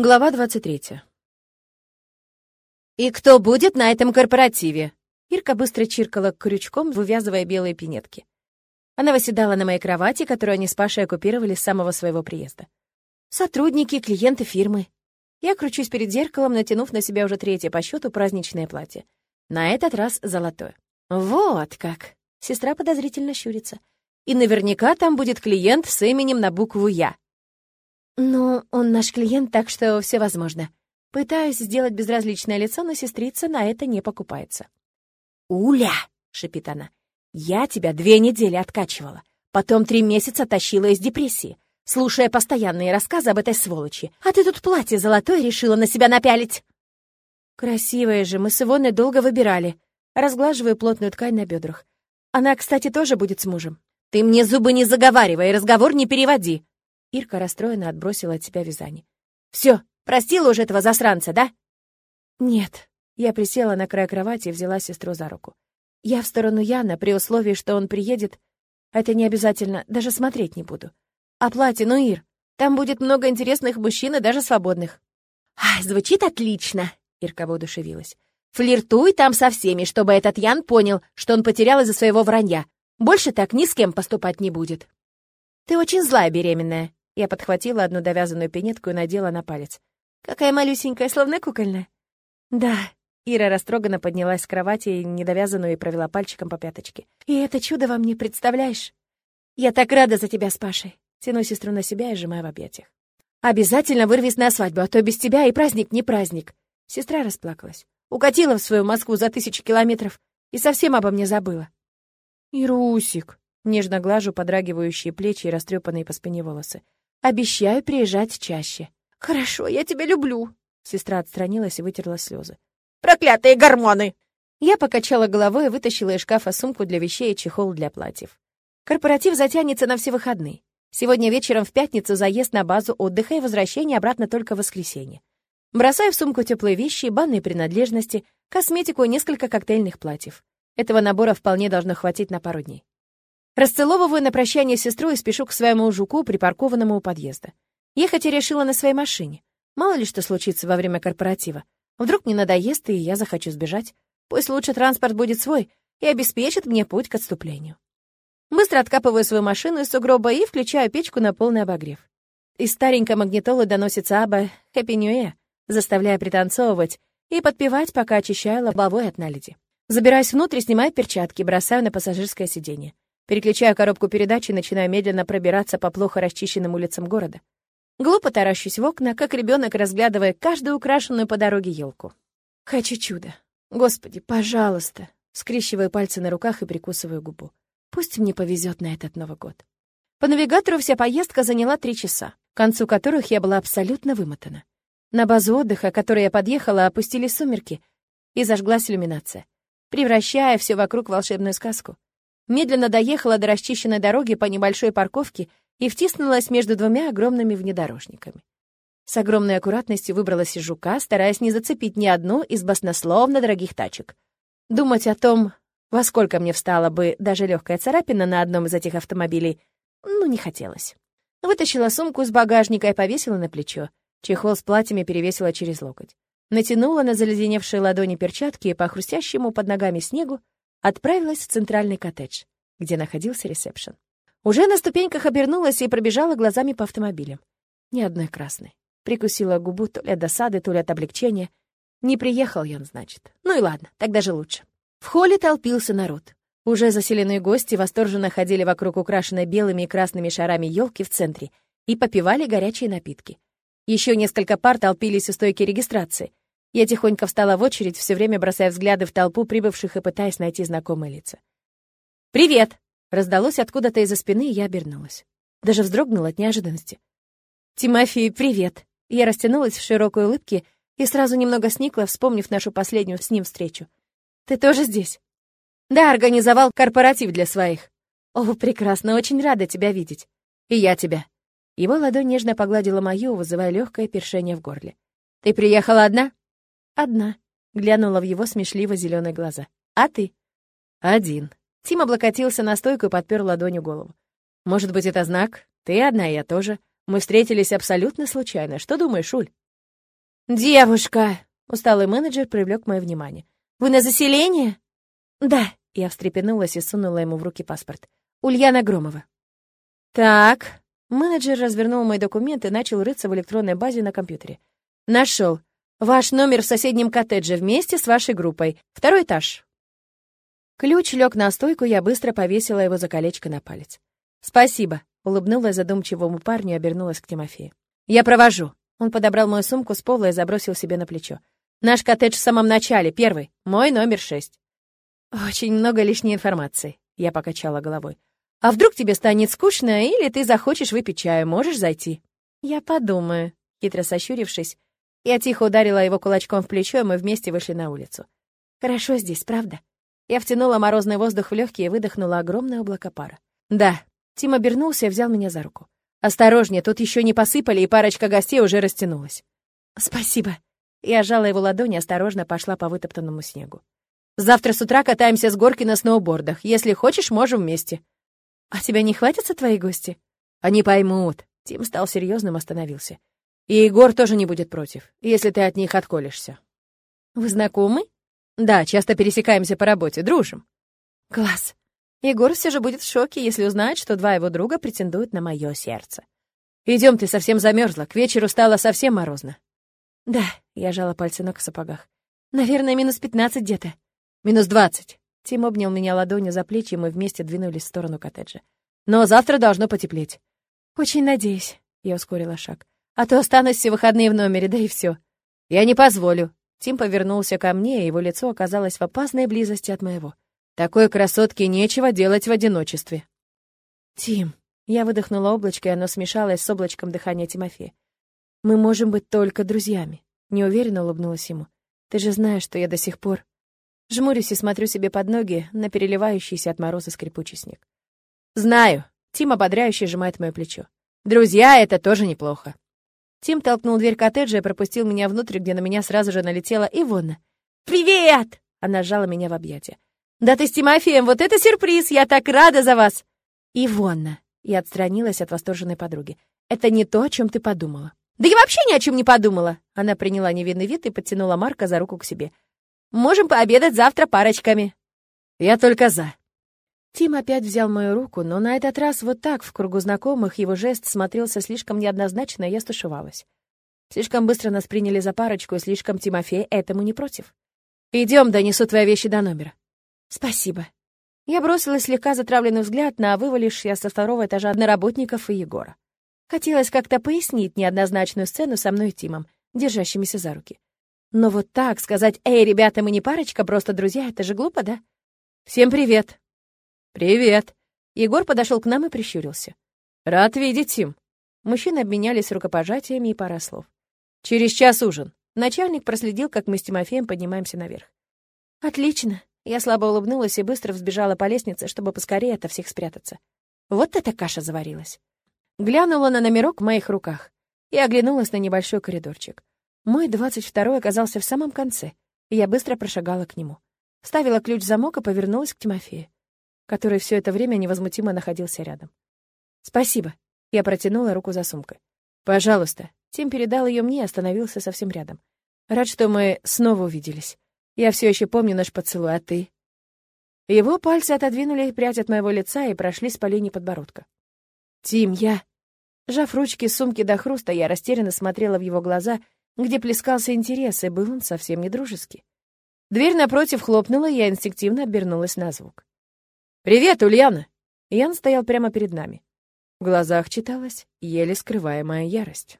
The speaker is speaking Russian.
Глава 23. «И кто будет на этом корпоративе?» Ирка быстро чиркала крючком, вывязывая белые пинетки. Она восседала на моей кровати, которую они с Пашей оккупировали с самого своего приезда. Сотрудники, клиенты фирмы. Я кручусь перед зеркалом, натянув на себя уже третье по счету праздничное платье. На этот раз золотое. Вот как. Сестра подозрительно щурится. И наверняка там будет клиент с именем на букву «Я». «Ну, он наш клиент, так что все возможно». Пытаюсь сделать безразличное лицо, но сестрица на это не покупается. «Уля!» — шипит она. «Я тебя две недели откачивала, потом три месяца тащила из депрессии, слушая постоянные рассказы об этой сволочи. А ты тут платье золотое решила на себя напялить!» «Красивое же, мы с Ивоной долго выбирали». Разглаживаю плотную ткань на бедрах. Она, кстати, тоже будет с мужем. «Ты мне зубы не заговаривай, разговор не переводи!» Ирка расстроенно отбросила от себя вязание. «Все, простила уже этого засранца, да?» «Нет». Я присела на край кровати и взяла сестру за руку. «Я в сторону Яна, при условии, что он приедет. Это не обязательно, даже смотреть не буду. А платье, ну, Ир, там будет много интересных мужчин и даже свободных». «Ай, звучит отлично!» — Ирка воодушевилась. «Флиртуй там со всеми, чтобы этот Ян понял, что он потерял из-за своего вранья. Больше так ни с кем поступать не будет». «Ты очень злая беременная», я подхватила одну довязанную пинетку и надела на палец. «Какая малюсенькая, словно кукольная». «Да». Ира растроганно поднялась с кровати, недовязанную, и провела пальчиком по пяточке. «И это чудо во мне, представляешь? Я так рада за тебя с Пашей». Тяну сестру на себя и сжимаю в объятиях. «Обязательно вырвись на свадьбу, а то без тебя и праздник не праздник». Сестра расплакалась. Укатила в свою Москву за тысячи километров и совсем обо мне забыла. «Ирусик!» Нежно глажу подрагивающие плечи и растрепанные по спине волосы. Обещаю приезжать чаще. Хорошо, я тебя люблю. Сестра отстранилась и вытерла слезы. Проклятые гормоны! Я покачала головой и вытащила из шкафа сумку для вещей и чехол для платьев. Корпоратив затянется на все выходные. Сегодня вечером в пятницу заезд на базу отдыха и возвращение обратно только в воскресенье. Бросаю в сумку теплые вещи, банные принадлежности, косметику и несколько коктейльных платьев. Этого набора вполне должно хватить на пару дней. Расцеловываю на прощание сестру и спешу к своему жуку, припаркованному у подъезда. Ехать я решила на своей машине. Мало ли что случится во время корпоратива. Вдруг мне надоест, и я захочу сбежать. Пусть лучше транспорт будет свой и обеспечит мне путь к отступлению. Быстро откапываю свою машину из сугроба и включаю печку на полный обогрев. Из старенькой магнитолы доносится аба «Хэппи Нью заставляя пританцовывать и подпевать, пока очищаю лобовой от наледи. Забираюсь внутрь, снимаю перчатки, бросаю на пассажирское сиденье. Переключаю коробку передач и начинаю медленно пробираться по плохо расчищенным улицам города. Глупо таращусь в окна, как ребенок, разглядывая каждую украшенную по дороге елку. Хочу чудо. Господи, пожалуйста. Скрещиваю пальцы на руках и прикусываю губу. Пусть мне повезет на этот Новый год. По навигатору вся поездка заняла три часа, к концу которых я была абсолютно вымотана. На базу отдыха, к которой я подъехала, опустились сумерки, и зажглась иллюминация, превращая все вокруг в волшебную сказку медленно доехала до расчищенной дороги по небольшой парковке и втиснулась между двумя огромными внедорожниками. С огромной аккуратностью выбралась из жука, стараясь не зацепить ни одну из баснословно дорогих тачек. Думать о том, во сколько мне встала бы даже легкая царапина на одном из этих автомобилей, ну, не хотелось. Вытащила сумку из багажника и повесила на плечо. Чехол с платьями перевесила через локоть. Натянула на заледеневшие ладони перчатки и по хрустящему под ногами снегу отправилась в центральный коттедж, где находился ресепшн. Уже на ступеньках обернулась и пробежала глазами по автомобилям. Ни одной красной. Прикусила губу то ли от досады, то ли от облегчения. Не приехал Ян, значит. Ну и ладно, так даже лучше. В холле толпился народ. Уже заселенные гости восторженно ходили вокруг украшенной белыми и красными шарами елки в центре и попивали горячие напитки. Еще несколько пар толпились у стойки регистрации. Я тихонько встала в очередь, все время бросая взгляды в толпу прибывших и пытаясь найти знакомые лица. «Привет!» — раздалось откуда-то из-за спины, и я обернулась. Даже вздрогнула от неожиданности. «Тимофей, привет!» Я растянулась в широкой улыбке и сразу немного сникла, вспомнив нашу последнюю с ним встречу. «Ты тоже здесь?» «Да, организовал корпоратив для своих». «О, прекрасно, очень рада тебя видеть». «И я тебя». Его ладонь нежно погладила мою, вызывая легкое першение в горле. «Ты приехала одна?» «Одна», — глянула в его смешливо зеленые глаза. «А ты?» «Один». Тим облокотился на стойку и подпер ладонью голову. «Может быть, это знак? Ты одна, я тоже. Мы встретились абсолютно случайно. Что думаешь, Уль?» «Девушка!» — усталый менеджер привлек мое внимание. «Вы на заселение?» «Да», — я встрепенулась и сунула ему в руки паспорт. «Ульяна Громова». «Так». Менеджер развернул мои документы и начал рыться в электронной базе на компьютере. «Нашел. Ваш номер в соседнем коттедже вместе с вашей группой. Второй этаж». Ключ лег на стойку, я быстро повесила его за колечко на палец. «Спасибо», — улыбнулась задумчивому парню и обернулась к Тимофею. «Я провожу». Он подобрал мою сумку с пола и забросил себе на плечо. «Наш коттедж в самом начале, первый, мой номер шесть». «Очень много лишней информации», — я покачала головой. «А вдруг тебе станет скучно, или ты захочешь выпить чаю, можешь зайти?» «Я подумаю», — хитро сощурившись. Я тихо ударила его кулачком в плечо, и мы вместе вышли на улицу. «Хорошо здесь, правда?» Я втянула морозный воздух в легкие и выдохнула огромное облако пара. «Да». Тим обернулся и взял меня за руку. «Осторожнее, тут еще не посыпали, и парочка гостей уже растянулась». «Спасибо». Я сжала его ладони и осторожно пошла по вытоптанному снегу. «Завтра с утра катаемся с горки на сноубордах. Если хочешь, можем вместе». «А тебя не хватятся твои гости?» «Они поймут». Тим стал серьезным, остановился. «И Егор тоже не будет против, если ты от них отколешься». «Вы знакомы?» Да, часто пересекаемся по работе, дружим. Класс. Егор все же будет в шоке, если узнает, что два его друга претендуют на мое сердце. Идем, ты совсем замерзла. К вечеру стало совсем морозно. Да, я жала пальцы ног в сапогах. Наверное, минус пятнадцать где-то. Минус двадцать. Тим обнял меня ладонью за плечи, и мы вместе двинулись в сторону коттеджа. Но завтра должно потеплеть. Очень надеюсь, я ускорила шаг. А то останусь все выходные в номере, да и все. Я не позволю, Тим повернулся ко мне, и его лицо оказалось в опасной близости от моего. Такой красотке нечего делать в одиночестве. Тим, я выдохнула облачко, и оно смешалось с облачком дыхания Тимофея. Мы можем быть только друзьями. Неуверенно улыбнулась ему. Ты же знаешь, что я до сих пор... Жмурюсь и смотрю себе под ноги на переливающийся от мороза скрипучий снег. «Знаю!» — Тим ободряюще сжимает мое плечо. «Друзья — это тоже неплохо!» Тим толкнул дверь коттеджа и пропустил меня внутрь, где на меня сразу же налетела Ивонна. «Привет!» — она сжала меня в объятия. «Да ты с Тимофеем, вот это сюрприз! Я так рада за вас!» «Ивонна!» — я отстранилась от восторженной подруги. «Это не то, о чем ты подумала». «Да я вообще ни о чем не подумала!» Она приняла невинный вид и подтянула Марка за руку к себе. «Можем пообедать завтра парочками». «Я только за», Тим опять взял мою руку, но на этот раз вот так, в кругу знакомых, его жест смотрелся слишком неоднозначно, и я стушевалась. Слишком быстро нас приняли за парочку, и слишком Тимофей этому не против. Идем, донесу твои вещи до номера. Спасибо. Я бросила слегка затравленный взгляд на вывалившись со второго этажа одноработников и Егора. Хотелось как-то пояснить неоднозначную сцену со мной и Тимом, держащимися за руки. Но вот так сказать «Эй, ребята, мы не парочка, просто друзья» — это же глупо, да? «Всем привет!» «Привет!» Егор подошел к нам и прищурился. «Рад видеть, Тим!» Мужчины обменялись рукопожатиями и пара слов. «Через час ужин». Начальник проследил, как мы с Тимофеем поднимаемся наверх. «Отлично!» Я слабо улыбнулась и быстро взбежала по лестнице, чтобы поскорее от всех спрятаться. Вот эта каша заварилась. Глянула на номерок в моих руках и оглянулась на небольшой коридорчик. Мой двадцать второй оказался в самом конце, и я быстро прошагала к нему. Ставила ключ в замок и повернулась к Тимофею который все это время невозмутимо находился рядом. «Спасибо». Я протянула руку за сумкой. «Пожалуйста». Тим передал ее мне и остановился совсем рядом. «Рад, что мы снова увиделись. Я все еще помню наш поцелуй, а ты?» Его пальцы отодвинули прядь от моего лица и прошлись по линии подбородка. «Тим, я...» Жав ручки сумки до хруста, я растерянно смотрела в его глаза, где плескался интерес, и был он совсем не дружеский. Дверь напротив хлопнула, и я инстинктивно обернулась на звук. «Привет, Ульяна!» Ян стоял прямо перед нами. В глазах читалась еле скрываемая ярость.